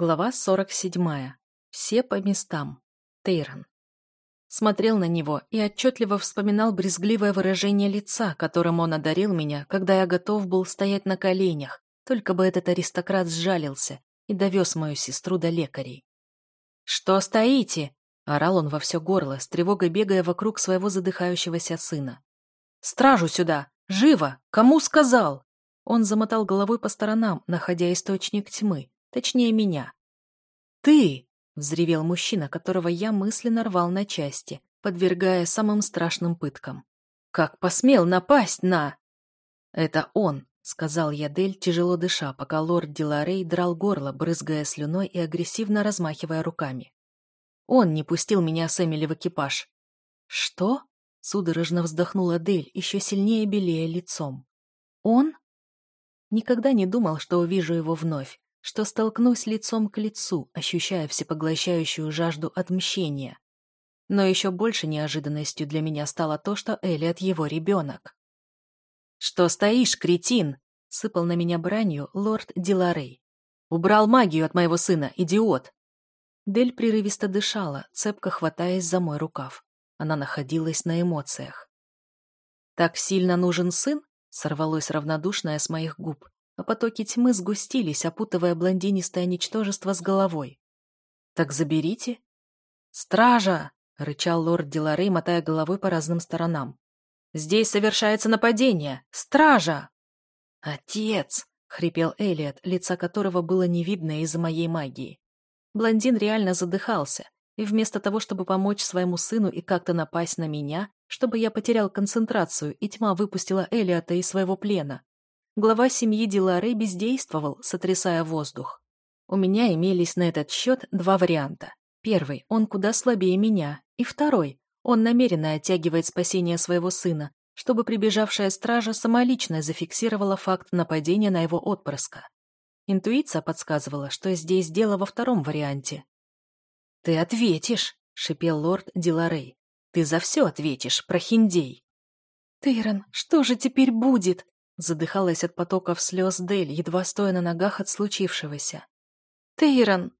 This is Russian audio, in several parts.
Глава 47. Все по местам. Тейрон. Смотрел на него и отчетливо вспоминал брезгливое выражение лица, которым он одарил меня, когда я готов был стоять на коленях, только бы этот аристократ сжалился и довез мою сестру до лекарей. «Что стоите?» — орал он во все горло, с тревогой бегая вокруг своего задыхающегося сына. «Стражу сюда! Живо! Кому сказал?» Он замотал головой по сторонам, находя источник тьмы, Точнее, меня. «Ты!» — взревел мужчина, которого я мысленно рвал на части, подвергая самым страшным пыткам. «Как посмел напасть на...» «Это он!» — сказал я Дель, тяжело дыша, пока лорд Диларей драл горло, брызгая слюной и агрессивно размахивая руками. «Он не пустил меня с Эмили в экипаж». «Что?» — судорожно вздохнула Дель, еще сильнее белее лицом. «Он?» Никогда не думал, что увижу его вновь, что столкнусь лицом к лицу, ощущая всепоглощающую жажду отмщения. Но еще больше неожиданностью для меня стало то, что Элиот его ребенок. «Что стоишь, кретин?» — сыпал на меня бранью лорд Диларей. «Убрал магию от моего сына, идиот!» Дель прерывисто дышала, цепко хватаясь за мой рукав. Она находилась на эмоциях. «Так сильно нужен сын?» — сорвалось равнодушное с моих губ а потоки тьмы сгустились, опутывая блондинистое ничтожество с головой. «Так заберите». «Стража!» — рычал лорд Диларей, мотая головой по разным сторонам. «Здесь совершается нападение! Стража!» «Отец!» — хрипел Элиот, лица которого было не видно из-за моей магии. Блондин реально задыхался, и вместо того, чтобы помочь своему сыну и как-то напасть на меня, чтобы я потерял концентрацию, и тьма выпустила Элиота из своего плена, глава семьи Дилары бездействовал, сотрясая воздух. У меня имелись на этот счет два варианта. Первый – он куда слабее меня. И второй – он намеренно оттягивает спасение своего сына, чтобы прибежавшая стража самолично зафиксировала факт нападения на его отпрыска. Интуиция подсказывала, что здесь дело во втором варианте. «Ты ответишь!» – шипел лорд Диларей. «Ты за все ответишь, прохиндей!» «Тейрон, что же теперь будет?» Задыхалась от потоков слез Дель, едва стоя на ногах от случившегося. «Тейрон!»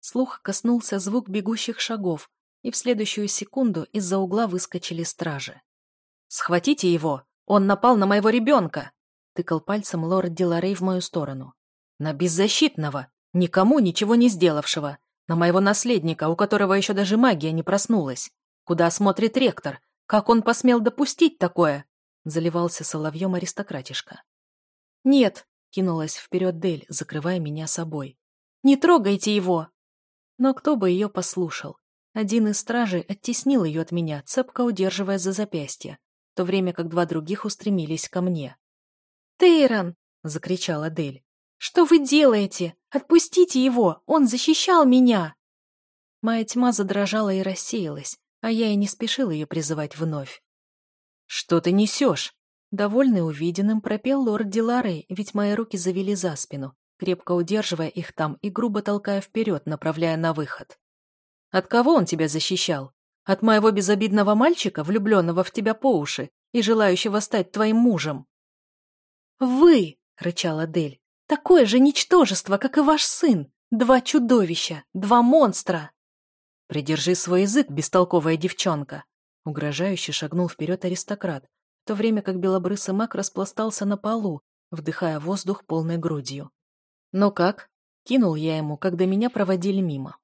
Слух коснулся звук бегущих шагов, и в следующую секунду из-за угла выскочили стражи. «Схватите его! Он напал на моего ребенка!» тыкал пальцем лорд Диларей в мою сторону. «На беззащитного, никому ничего не сделавшего, на моего наследника, у которого еще даже магия не проснулась. Куда смотрит ректор? Как он посмел допустить такое?» Заливался соловьем аристократишка. «Нет!» — кинулась вперед Дель, закрывая меня собой. «Не трогайте его!» Но кто бы ее послушал? Один из стражей оттеснил ее от меня, цепко удерживая за запястье, в то время как два других устремились ко мне. «Тейрон!» — закричала Дель. «Что вы делаете? Отпустите его! Он защищал меня!» Моя тьма задрожала и рассеялась, а я и не спешил ее призывать вновь. «Что ты несешь?» Довольный увиденным, пропел лорд Диларей, ведь мои руки завели за спину, крепко удерживая их там и грубо толкая вперед, направляя на выход. «От кого он тебя защищал? От моего безобидного мальчика, влюбленного в тебя по уши и желающего стать твоим мужем?» «Вы!» — рычала Дель. «Такое же ничтожество, как и ваш сын! Два чудовища! Два монстра!» «Придержи свой язык, бестолковая девчонка!» Угрожающе шагнул вперед аристократ, в то время как белобрысый маг распластался на полу, вдыхая воздух полной грудью. «Ну как?» — кинул я ему, когда меня проводили мимо.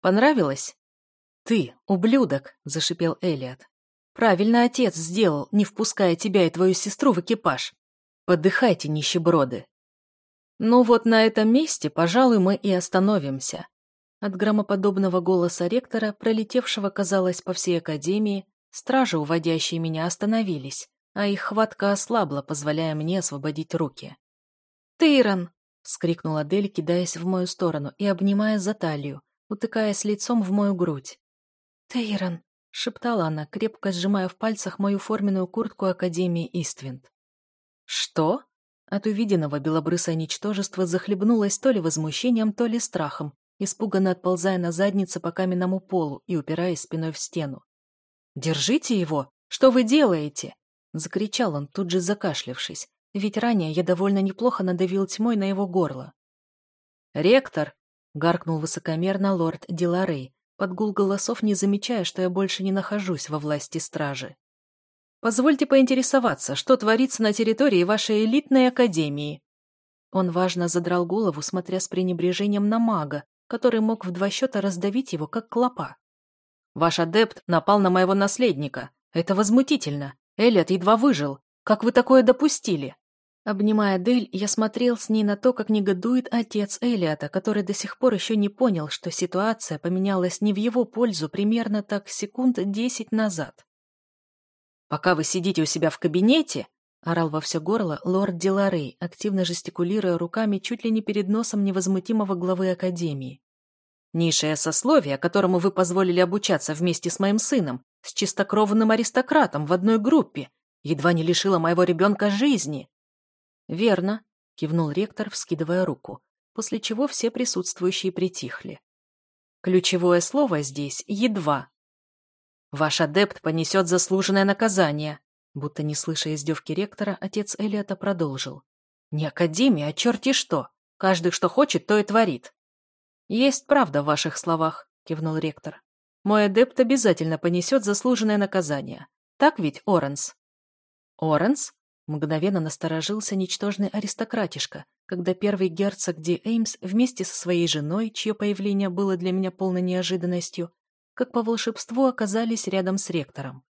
«Понравилось?» «Ты, ублюдок!» — зашипел Элиот. «Правильно отец сделал, не впуская тебя и твою сестру в экипаж. Подыхайте, нищеброды!» «Ну вот на этом месте, пожалуй, мы и остановимся». От громоподобного голоса ректора, пролетевшего, казалось, по всей академии, Стражи, уводящие меня, остановились, а их хватка ослабла, позволяя мне освободить руки. «Тейрон!» — вскрикнула Дель, кидаясь в мою сторону и обнимая за талию, утыкаясь лицом в мою грудь. «Тейрон!» — шептала она, крепко сжимая в пальцах мою форменную куртку Академии Иствинд. «Что?» От увиденного белобрысое ничтожество захлебнулось то ли возмущением, то ли страхом, испуганно отползая на заднице по каменному полу и упираясь спиной в стену. «Держите его! Что вы делаете?» Закричал он, тут же закашлявшись, ведь ранее я довольно неплохо надавил тьмой на его горло. «Ректор!» гаркнул высокомерно лорд Диларей, под гул голосов не замечая, что я больше не нахожусь во власти стражи. «Позвольте поинтересоваться, что творится на территории вашей элитной академии?» Он важно задрал голову, смотря с пренебрежением на мага, который мог в два счета раздавить его, как клопа. «Ваш адепт напал на моего наследника. Это возмутительно. Элliot едва выжил. Как вы такое допустили?» Обнимая Дель, я смотрел с ней на то, как негодует отец Элиота, который до сих пор еще не понял, что ситуация поменялась не в его пользу примерно так секунд десять назад. «Пока вы сидите у себя в кабинете», — орал во все горло лорд Диларей, активно жестикулируя руками чуть ли не перед носом невозмутимого главы Академии. «Низшее сословие, которому вы позволили обучаться вместе с моим сыном, с чистокровным аристократом в одной группе, едва не лишило моего ребенка жизни». «Верно», — кивнул ректор, вскидывая руку, после чего все присутствующие притихли. Ключевое слово здесь «едва». «Ваш адепт понесет заслуженное наказание», будто не слыша издевки ректора, отец Элиота продолжил. «Не академия, а черти что. Каждый, что хочет, то и творит». «Есть правда в ваших словах», — кивнул ректор. «Мой адепт обязательно понесет заслуженное наказание. Так ведь, Оренс?» «Оренс?» Мгновенно насторожился ничтожный аристократишка, когда первый герцог Ди Эймс вместе со своей женой, чье появление было для меня полной неожиданностью, как по волшебству оказались рядом с ректором.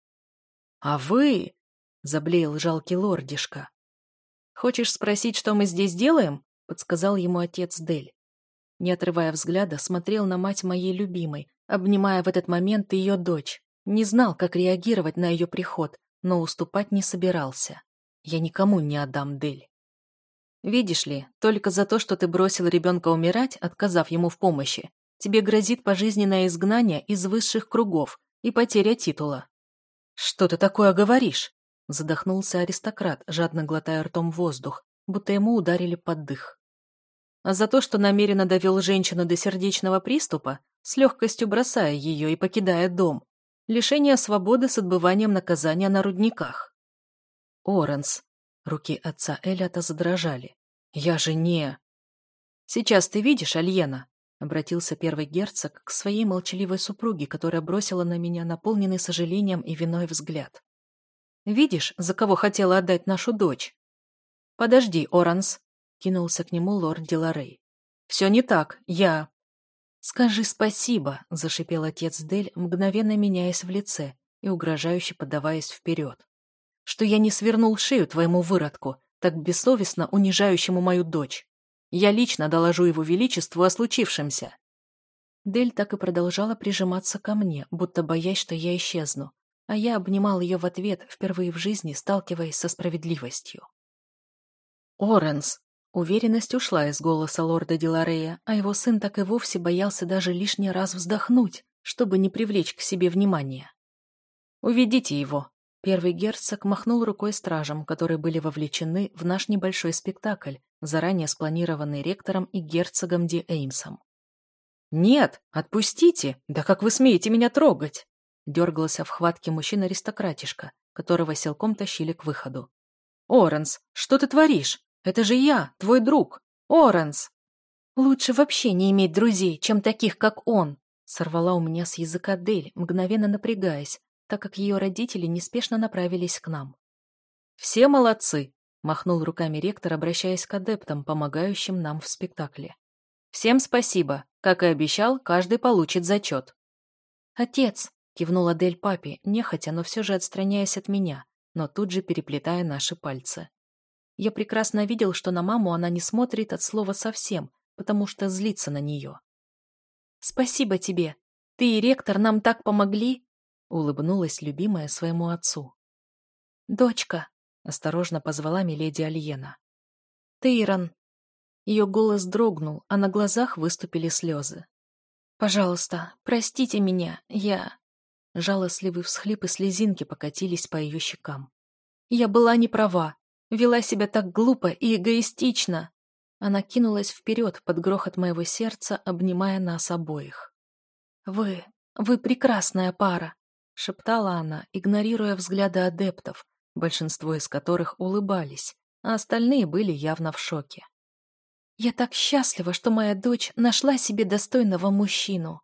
«А вы...» — заблеял жалкий лордишка. «Хочешь спросить, что мы здесь делаем?» — подсказал ему отец Дель. Не отрывая взгляда, смотрел на мать моей любимой, обнимая в этот момент ее дочь. Не знал, как реагировать на ее приход, но уступать не собирался. Я никому не отдам Дель. Видишь ли, только за то, что ты бросил ребенка умирать, отказав ему в помощи, тебе грозит пожизненное изгнание из высших кругов и потеря титула. Что ты такое говоришь? Задохнулся аристократ, жадно глотая ртом воздух, будто ему ударили под дых. А за то, что намеренно довел женщину до сердечного приступа, с легкостью бросая ее и покидая дом, лишение свободы с отбыванием наказания на рудниках. Оренс. Руки отца Элята задрожали. Я же не... Сейчас ты видишь, Альена? Обратился первый герцог к своей молчаливой супруге, которая бросила на меня наполненный сожалением и виной взгляд. Видишь, за кого хотела отдать нашу дочь? Подожди, Оранс, кинулся к нему лорд Диларей. Все не так, я... «Скажи спасибо», — зашипел отец Дель, мгновенно меняясь в лице и угрожающе подаваясь вперед что я не свернул шею твоему выродку, так бессовестно унижающему мою дочь. Я лично доложу его величеству о случившемся». Дель так и продолжала прижиматься ко мне, будто боясь, что я исчезну, а я обнимал ее в ответ, впервые в жизни сталкиваясь со справедливостью. «Оренс!» Уверенность ушла из голоса лорда Диларея, а его сын так и вовсе боялся даже лишний раз вздохнуть, чтобы не привлечь к себе внимания. «Уведите его», Первый герцог махнул рукой стражам, которые были вовлечены в наш небольшой спектакль, заранее спланированный ректором и герцогом Ди Эймсом. «Нет, отпустите! Да как вы смеете меня трогать?» Дергался в хватке мужчина-аристократишка, которого силком тащили к выходу. «Оренс, что ты творишь? Это же я, твой друг! Оренс!» «Лучше вообще не иметь друзей, чем таких, как он!» Сорвала у меня с языка Дель, мгновенно напрягаясь, так как ее родители неспешно направились к нам. «Все молодцы!» – махнул руками ректор, обращаясь к адептам, помогающим нам в спектакле. «Всем спасибо. Как и обещал, каждый получит зачет». «Отец!» – кивнула Дель папе, нехотя, но все же отстраняясь от меня, но тут же переплетая наши пальцы. Я прекрасно видел, что на маму она не смотрит от слова совсем, потому что злится на нее. «Спасибо тебе! Ты и ректор нам так помогли!» улыбнулась любимая своему отцу. «Дочка!» — осторожно позвала миледи Альена. «Тейрон!» Ее голос дрогнул, а на глазах выступили слезы. «Пожалуйста, простите меня, я...» Жалостливые всхлипы слезинки покатились по ее щекам. «Я была не права, вела себя так глупо и эгоистично!» Она кинулась вперед под грохот моего сердца, обнимая нас обоих. «Вы... вы прекрасная пара!» — шептала она, игнорируя взгляды адептов, большинство из которых улыбались, а остальные были явно в шоке. Я так счастлива, что моя дочь нашла себе достойного мужчину.